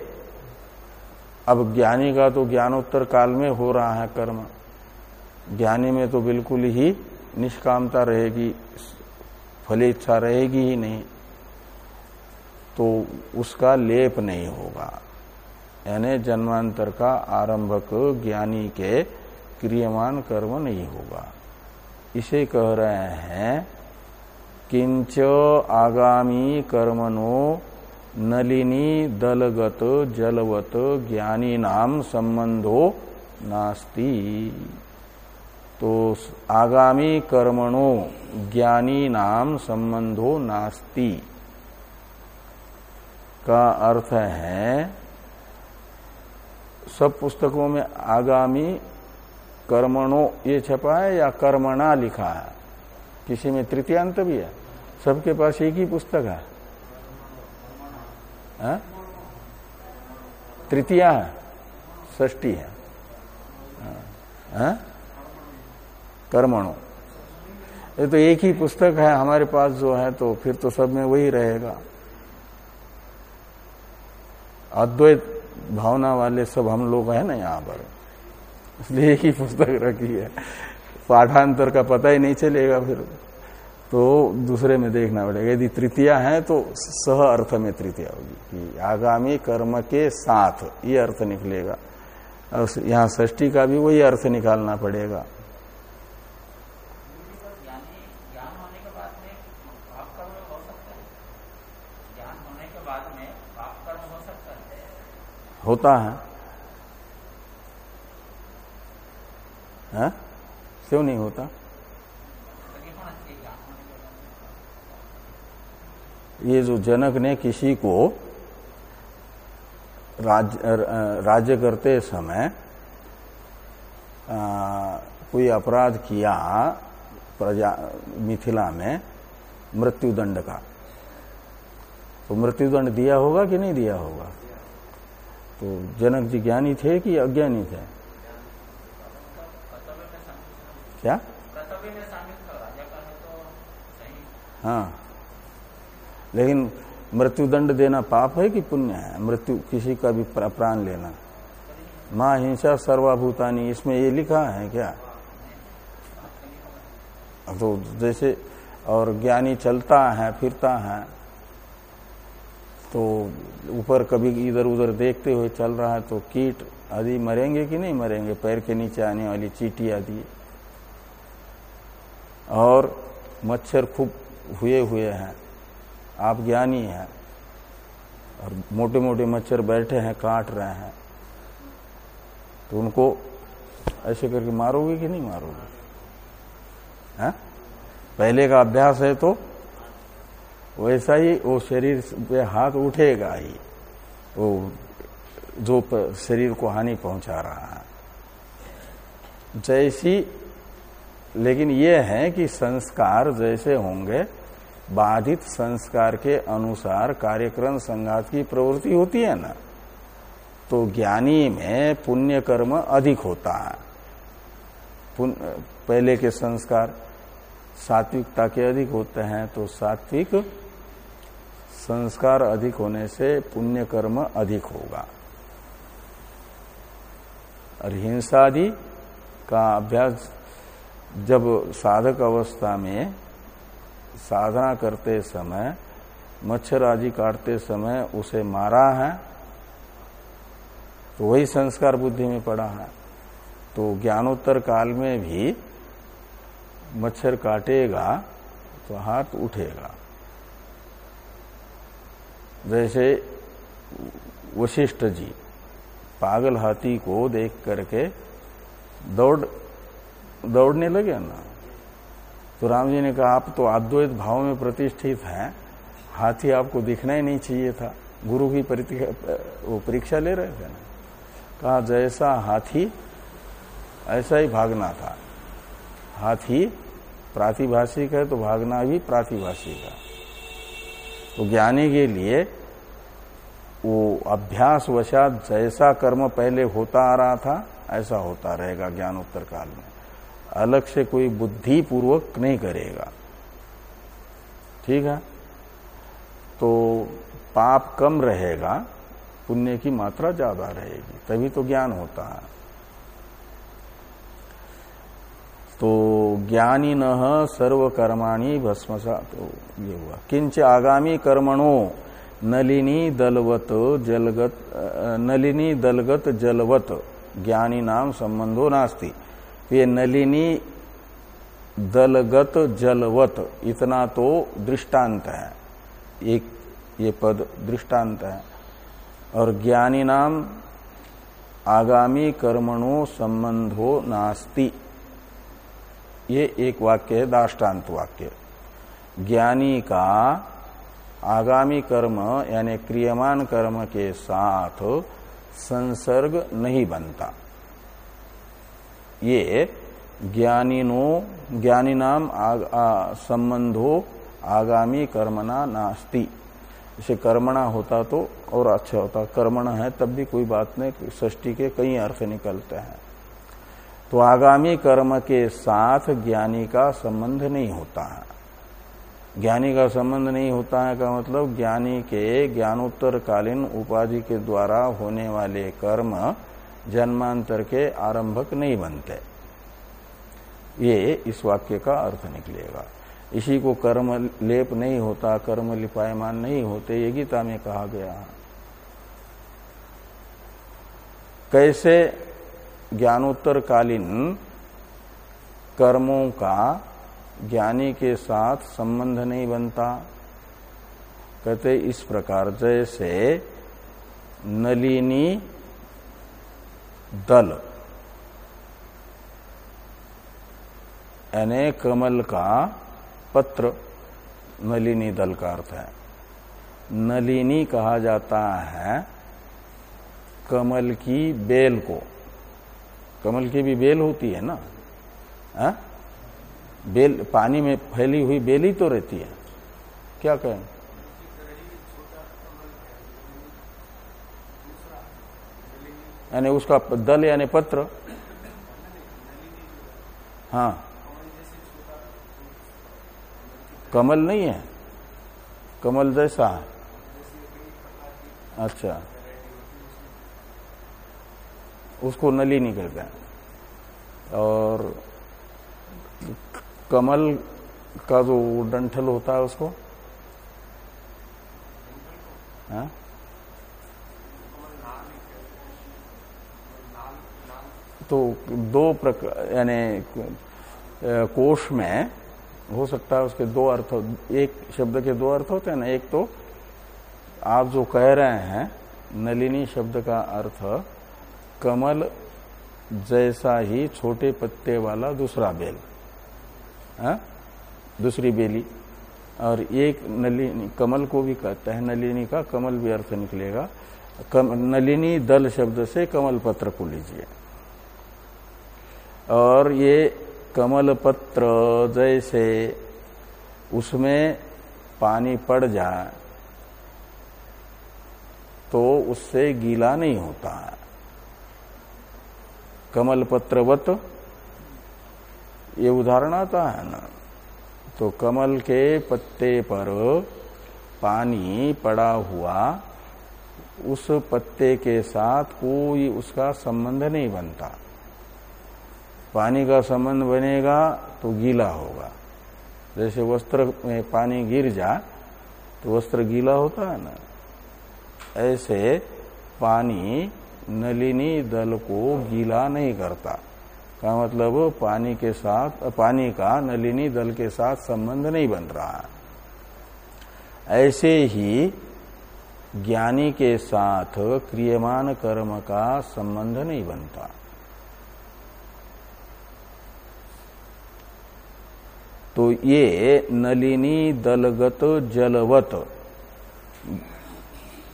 अब ज्ञानी का तो ज्ञानोत्तर काल में हो रहा है कर्म। ज्ञानी में तो बिल्कुल ही निष्कामता रहेगी, फल इच्छा रहेगी ही नहीं। तो उसका लेप नहीं होगा। यानी जन्मांतर का आरंभक ज्ञानी के क्रियमान कर्म नहीं होगा। इसे कह रहे हैं, किंच आगामी कर्मनो नलिनी दलगत जलवत ज्ञानी नाम संबंधो नास्ति। तो आगामी कर्मणो ज्ञानी नाम संबंधो नास्ति। का अर्थ है, सब पुस्तकों में आगामी कर्मणो ये छपा है या कर्मणा लिखा है? किसी में तृतीयांत भी है? सबके पास एक ही पुस्तक है। हाँ? तृतीया है ष्टी है? हाँ? कर्मणु। ये तो एक ही पुस्तक है, हमारे पास जो है तो फिर तो सब में वही रहेगा। अद्वैत भावना वाले सब हम लोग हैं ना यहाँ पर। इसलिए एक ही पुस्तक रखी है। पाठांतर का पता ही नहीं चलेगा फिर। तो दूसरे में देखना पड़ेगा। यदि तृतीया है तो सह अर्थ में तृतीया होगी कि आगामी कर्म के साथ ये अर्थ निकलेगा। यहाँ ष्टी का भी वही अर्थ निकालना पड़ेगा। होता है? क्यों नहीं होता? ये जो जनक ने किसी को राज, राज्य करते समय आ, कोई अपराध किया प्रजा मिथिला में मृत्युदंड का तो मृत्युदंड दिया होगा कि नहीं दिया होगा? तो जनक जी ज्ञानी थे कि अज्ञानी थे? क्या? हाँ। लेकिन मृत्युदंड देना पाप है कि पुण्य है? मृत्यु किसी का भी प्राण लेना। माँ हिंसा सर्वाभूतानी, इसमें ये लिखा है क्या? तो जैसे और ज्ञानी चलता है, फिरता है तो ऊपर कभी इधर उधर देखते हुए चल रहा है तो कीट आदि मरेंगे कि नहीं मरेंगे? पैर के नीचे आने वाली चीटी आदि। और मच्छर खूब हुए हुए हैं। आप ज्ञानी हैं। और मोटे मोटे मच्छर बैठे हैं, काट रहे हैं। तो उनको ऐसे करके मारोगे कि नहीं मारोगे? है? पहले का अभ्यास है तो वैसा ही वो शरीर पे हाथ उठेगा ही। वो जो शरीर को हानि पहुँचा रहा है। जैसी, लेकिन ये है कि संस्कार जैसे होंगे, बाधित संस्कार के अनुसार कार्यक्रम संघात की प्रवृत्ति होती है ना तो ज्ञानी में पुण्य कर्म अधिक होता है। पहले के संस्कार सात्विकता के अधिक होते हैं तो सात्विक संस्कार अधिक होने से पुण्य कर्म अधिक होगा। और हिंसादि का अभ्यास जब साधक अवस्था में साधना करते समय मच्छर आदि काटते समय उसे मारा है तो वही संस्कार बुद्धि में पड़ा है। तो ज्ञानोत्तर काल में भी मच्छर काटेगा तो हाथ उठेगा। जैसे वशिष्ठ जी पागल हाथी को देख करके दौड़ दौड़ने लगे ना? तो राम जी ने कहा, आप तो अद्वैत भाव में प्रतिष्ठित हैं। हाथी आपको दिखना ही नहीं चाहिए था। गुरु की वो परीक्षा ले रहे थे ना? कहा, जैसा हाथी, ऐसा ही भागना था। हाथी प्रातिभाषिक है तो भागना भी प्रातिभाषिक है। तो ज्ञानी के लिए वो अभ्यास वशात जैसा कर्म पहले होता आ रहा था, ऐसा होता रहेगा ज्ञानोत्तर काल में। अलग से कोई बुद्धि पूर्वक नहीं करेगा। ठीक है? तो पाप कम रहेगा, पुण्य की मात्रा ज़्यादा रहेगी, तभी तो ज्ञान होता है। तो ज्ञानी न सर्वकर्माणी भस्मसा तो ये हुआ। किंच आगामी कर्मणों, नलिनी दलवत जलगत नलिनी दलगत जलवत। ज्ञानी नाम संबंधो नास्ति। ये नलिनी दलगत जलवत, इतना तो दृष्टांत है। एक, ये पद दृष्टांत है। और ज्ञानी नाम आगामी कर्मणों संबंधो नास्ति। ये एक वाक्य है, दाष्टान्त वाक्य। ज्ञानी का आगामी कर्म, यानी क्रियमान कर्म के साथ संसर्ग नहीं बनता। ये ज्ञानीनो ज्ञानी नाम संबंधो आगामी कर्मणा नास्ति। इसे कर्मणा होता तो और अच्छा होता। कर्मण है, तब भी कोई बात नहीं सृष्टि के कई अर्थ निकलते हैं। तो आगामी कर्म के साथ ज्ञानी का संबंध नहीं होता है। ज्ञानी का संबंध नहीं होता है का मतलब ज्ञानी के ज्ञानोत्तर कालीन उपाधि के द्वारा होने वाले कर्म जन्मांतर के आरंभक नहीं बनते। ये इस वाक्य का अर्थ निकलेगा। इसी को कर्म लेप नहीं होता, कर्म लिपायमान नहीं होते, ये गीता में कहा गया कैसे ज्ञानोत्तर कालीन कर्मों का ज्ञानी के साथ संबंध नहीं बनता। कहते इस प्रकार जैसे नलिनी दल, यानी कमल का पत्र, नलिनी दल का अर्थ है। नलिनी कहा जाता है कमल की बेल को। कमल की भी बेल होती है ना? आ? बेल, पानी में फैली हुई बेल ही तो रहती है। क्या कहें? यानी उसका दल यानी पत्र। हाँ। कमल नहीं है। कमल जैसा अच्छा। उसको नलिनी कहते हैं और कमल का जो डंठल होता है उसको हाँ? तो दो प्रकार यानी कोष में हो सकता है उसके दो अर्थ, एक शब्द के दो अर्थ होते हैं ना, एक तो आप जो कह रहे हैं, नलिनी शब्द का अर्थ कमल जैसा ही छोटे पत्ते वाला दूसरा बेल। है? दूसरी बेली। और एक नलिनी कमल को भी कहता है नलिनी का कमल भी अर्थ निकलेगा। कम, नलिनी दल शब्द से कमल पत्र को लीजिए। और ये कमल पत्र जैसे उसमें पानी पड़ जाए तो उससे गीला नहीं होता। है कमल पत्रवत ये उदाहरण आता है ना। तो कमल के पत्ते पर पानी पड़ा हुआ, उस पत्ते के साथ कोई उसका संबंध नहीं बनता। पानी का संबंध बनेगा तो गीला होगा। जैसे वस्त्र में पानी गिर जा तो वस्त्र गीला होता है ना। ऐसे पानी नलिनी दल को गीला नहीं करता। का मतलब पानी के साथ, पानी का नलिनी दल के साथ संबंध नहीं बन रहा। ऐसे ही ज्ञानी के साथ क्रियमान कर्म का संबंध नहीं बनता। तो ये नलिनी दलगत जलवत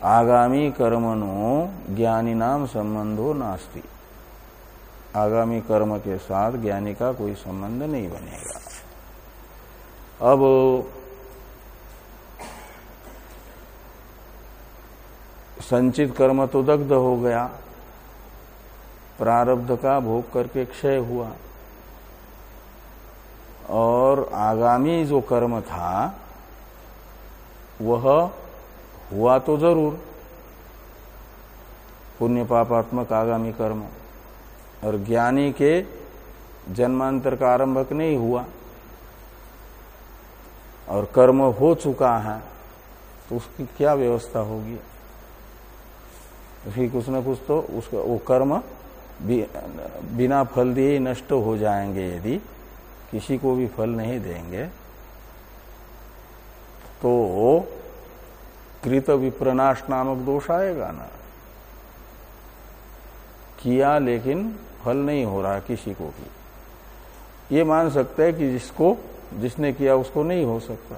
आगामी कर्मणो ज्ञानी नाम संबंधो नास्ति। आगामी कर्म के साथ ज्ञानी का कोई संबंध नहीं बनेगा। अब संचित कर्म तो दग्ध हो गया। प्रारब्ध का भोग करके क्षय हुआ। और आगामी जो कर्म था, वह हुआ तो ज़रूर। पुण्य पापात्मक आगामी कर्म और ज्ञानी के जन्मांतर का आरंभक नहीं हुआ और कर्म हो चुका है तो उसकी क्या व्यवस्था होगी? उसकी कुछ न कुछ तो उसका, वो कर्म बिना फल दिए नष्ट हो जाएँगे। यदि किसी को भी फल नहीं देंगे तो कृत विप्रनाश नामक दोष आएगा ना। किया लेकिन फल नहीं हो रहा किसी को भी। ये मान सकते हैं कि जिसको, जिसने किया उसको नहीं हो सकता।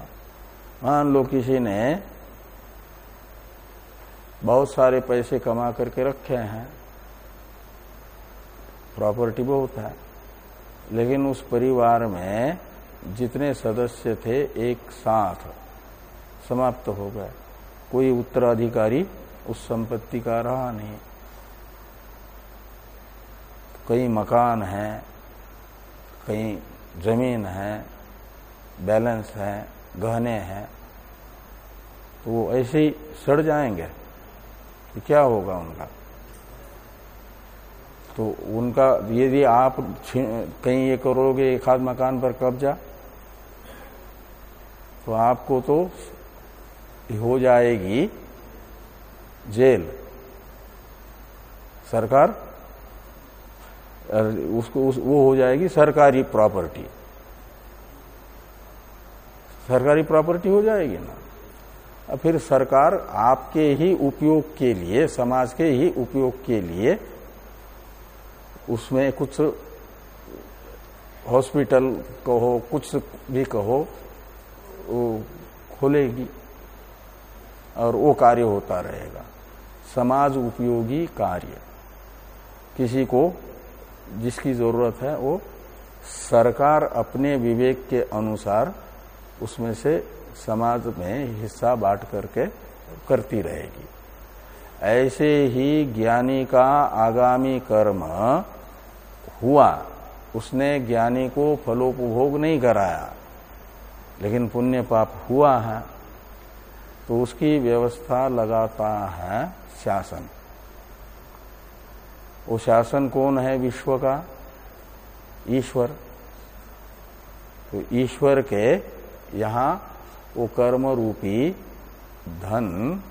मान लो किसी ने बहुत सारे पैसे कमा करके रखे हैं। प्रॉपर्टी बहुत है। लेकिन उस परिवार में जितने सदस्य थे, एक साथ समाप्त हो गए। कोई उत्तराधिकारी उस संपत्ति का रहा नहीं। कई मकान है कहीं ज़मीन है, बैलेंस है, गहने हैं तो वो ऐसे ही सड़ जाएँगे तो क्या होगा उनका? तो उनका यदि आप कहीं ये करोगे एक आध मकान पर कब्जा तो आपको तो हो जाएगी जेल। सरकार उसको उस, वो हो जाएगी सरकारी प्रॉपर्टी। सरकारी प्रॉपर्टी हो जाएगी ना। फिर सरकार आपके ही उपयोग के लिए समाज के ही उपयोग के लिए उसमें कुछ हॉस्पिटल कहो कुछ भी कहो खोलेगी। और वो कार्य होता रहेगा। समाज उपयोगी कार्य। किसी को जिसकी ज़रूरत है, वो सरकार अपने विवेक के अनुसार उसमें से समाज में हिस्सा बांट करके करती रहेगी। ऐसे ही ज्ञानी का आगामी कर्म हुआ। उसने ज्ञानी को फलोपभोग नहीं कराया, लेकिन पुण्य पाप हुआ है। तो उसकी व्यवस्था लगाता है शासन। वो शासन कौन है विश्व का? ईश्वर। तो ईश्वर के यहाँ वो कर्म रूपी धन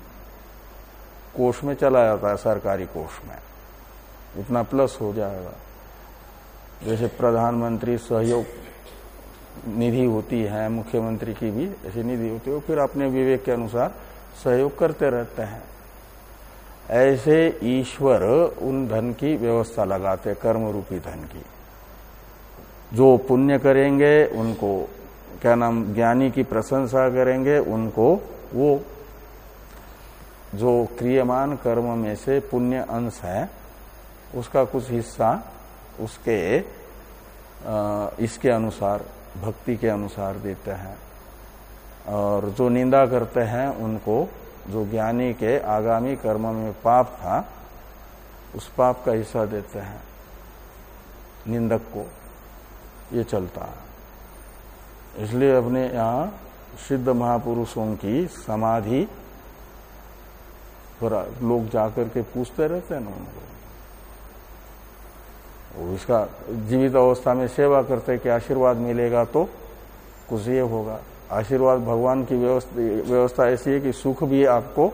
कोष में चला जाता है, सरकारी कोष में। उतना प्लस हो जाएगा। जैसे प्रधानमंत्री सहयोग निधि होती है, मुख्यमंत्री की भी ऐसी निधि होती है फिर अपने विवेक के अनुसार सहयोग करते रहते हैं। ऐसे ईश्वर उन धन की व्यवस्था लगाते कर्म रूपी धन की। जो पुण्य करेंगे, उनको, क्या नाम, ज्ञानी की प्रशंसा करेंगे, उनको वो, जो क्रियमान कर्म में से पुण्य अंश है, उसका कुछ हिस्सा उसके इसके अनुसार भक्ति के अनुसार देते हैं। और जो निंदा करते हैं, उनको जो ज्ञानी के आगामी कर्म में पाप था, उस पाप का हिस्सा देते हैं। निंदक को ये चलता है। इसलिए अपने यहाँ सिद्ध महापुरुषों की समाधि पर लोग जाकर के पूछते रहते हैं ना उनको। उसका जीवित अवस्था में सेवा करते कि आशीर्वाद मिलेगा तो कुछ ये होगा। आशीर्वाद भगवान की व्यवस्था ऐसी है कि सुख भी आपको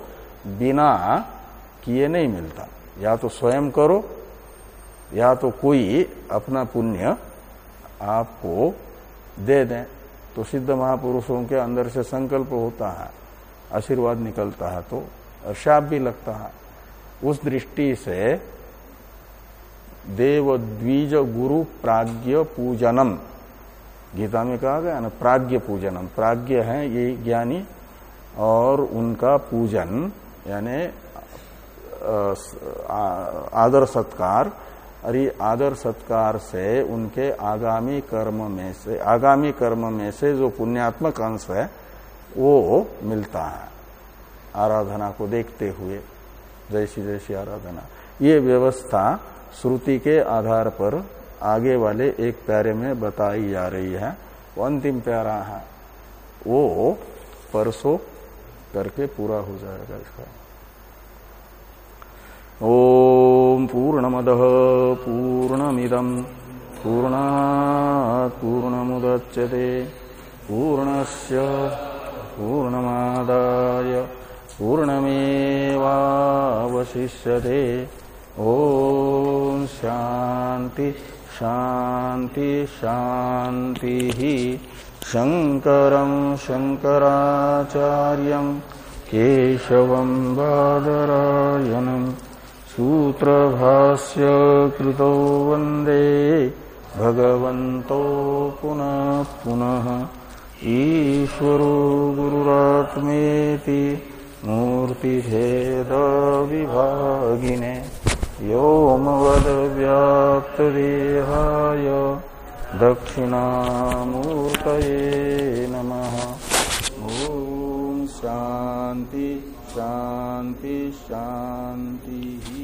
बिना किए नहीं मिलता। या तो स्वयं करो, या तो कोई अपना पुण्य आपको दे दें। तो सिद्ध महापुरुषों के अंदर से संकल्प होता है, आशीर्वाद निकलता है तो शाप भी लगता है। उस दृष्टि से देव द्विज गुरु प्राज्ञ पूजनम गीता में कहा गया ना प्राज्ञ पूजनम प्राज्ञ है ये ज्ञानी और उनका पूजन, यानी आदर सत्कार। और आदर सत्कार से उनके आगामी कर्म में से, आगामी कर्म में से जो पुण्यात्मक अंश है, वो मिलता है। आराधना को देखते हुए जैसी जैसी आराधना। ये व्यवस्था श्रुति के आधार पर आगे वाले एक प्यारे में बताई जा रही है। वो अंतिम प्यारा है। वो परसों करके पूरा हो जाएगा इसका। ओम पूर्णमद पूर्णमिदम पूर्णा पूर्णमुदच्यते। पूर्णस्य पूर्णमादाय। पूर्णमेवावशिष्यते। ओम शांति शांति शांति शंकरं शंकराचार्यं केशवं बादरायणम् सूत्रभास्य कृतो वंदे। भगवन्तो पुनः पुनः। ईश्वरो गुरुरात्मेति मूर्तिभेदविभागिने। व्योमवद्व्याप्तदेहाय दक्षिणामूर्तये नमः। ॐ शान्ति शान्ति शान्तिः।